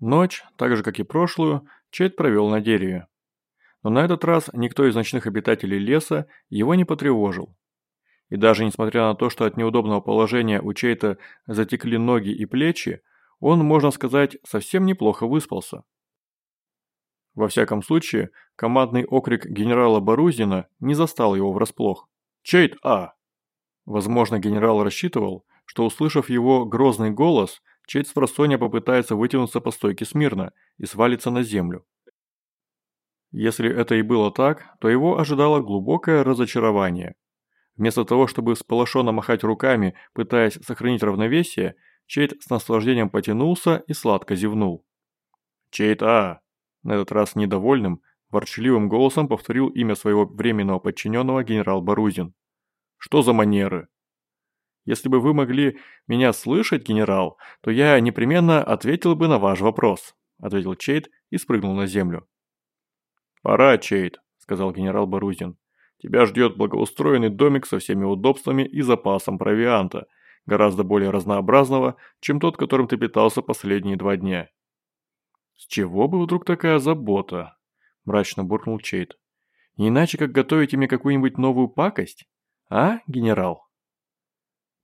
Ночь, так же как и прошлую, Чейд провел на дереве. Но на этот раз никто из ночных обитателей леса его не потревожил. И даже несмотря на то, что от неудобного положения у Чейта затекли ноги и плечи, он, можно сказать, совсем неплохо выспался. Во всяком случае, командный окрик генерала Барузина не застал его врасплох. «Чейт А!» Возможно, генерал рассчитывал, что услышав его грозный голос, Чейт с просонья попытается вытянуться по стойке смирно и свалиться на землю. Если это и было так, то его ожидало глубокое разочарование. Вместо того, чтобы сполошенно махать руками, пытаясь сохранить равновесие, Чейт с наслаждением потянулся и сладко зевнул. «Чейт А!» На этот раз недовольным, ворчливым голосом повторил имя своего временного подчиненного генерал Барузин. «Что за манеры?» Если бы вы могли меня слышать, генерал, то я непременно ответил бы на ваш вопрос», – ответил Чейд и спрыгнул на землю. «Пора, Чейд», – сказал генерал Барузин. «Тебя ждет благоустроенный домик со всеми удобствами и запасом провианта, гораздо более разнообразного, чем тот, которым ты питался последние два дня». «С чего бы вдруг такая забота?» – мрачно буркнул Чейд. «Не иначе, как готовите мне какую-нибудь новую пакость? А, генерал?»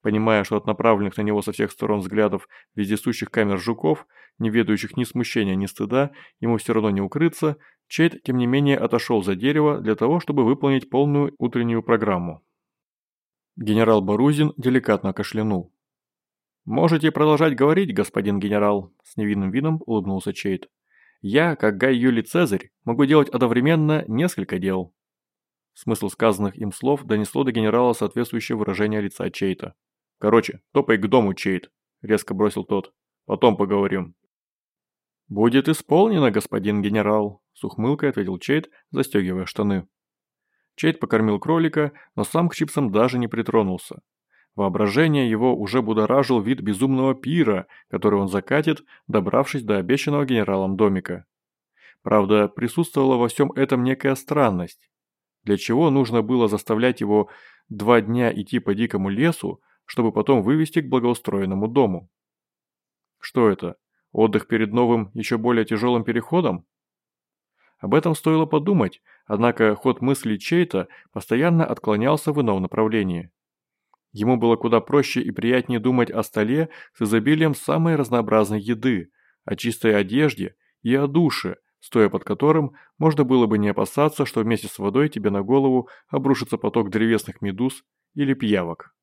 Понимая, что от направленных на него со всех сторон взглядов вездесущих камер жуков, не ведающих ни смущения, ни стыда, ему все равно не укрыться, Чейд, тем не менее, отошел за дерево для того, чтобы выполнить полную утреннюю программу. Генерал Барузин деликатно кашлянул. «Можете продолжать говорить, господин генерал», – с невинным видом улыбнулся Чейд. «Я, как Гай Юлий Цезарь, могу делать одновременно несколько дел». Смысл сказанных им слов донесло до генерала соответствующее выражение лица Чейта. Короче, топай к дому, Чейд, резко бросил тот. Потом поговорим. Будет исполнено, господин генерал, с ухмылкой ответил Чейд, застегивая штаны. Чейд покормил кролика, но сам к чипсам даже не притронулся. Воображение его уже будоражил вид безумного пира, который он закатит, добравшись до обещанного генералом домика. Правда, присутствовала во всем этом некая странность. Для чего нужно было заставлять его два дня идти по дикому лесу, чтобы потом вывести к благоустроенному дому. Что это? Отдых перед новым, еще более тяжелым переходом? Об этом стоило подумать, однако ход мысли чей-то постоянно отклонялся в ином направлении. Ему было куда проще и приятнее думать о столе с изобилием самой разнообразной еды, о чистой одежде и о душе, стоя под которым можно было бы не опасаться, что вместе с водой тебе на голову обрушится поток древесных медуз или пиявок.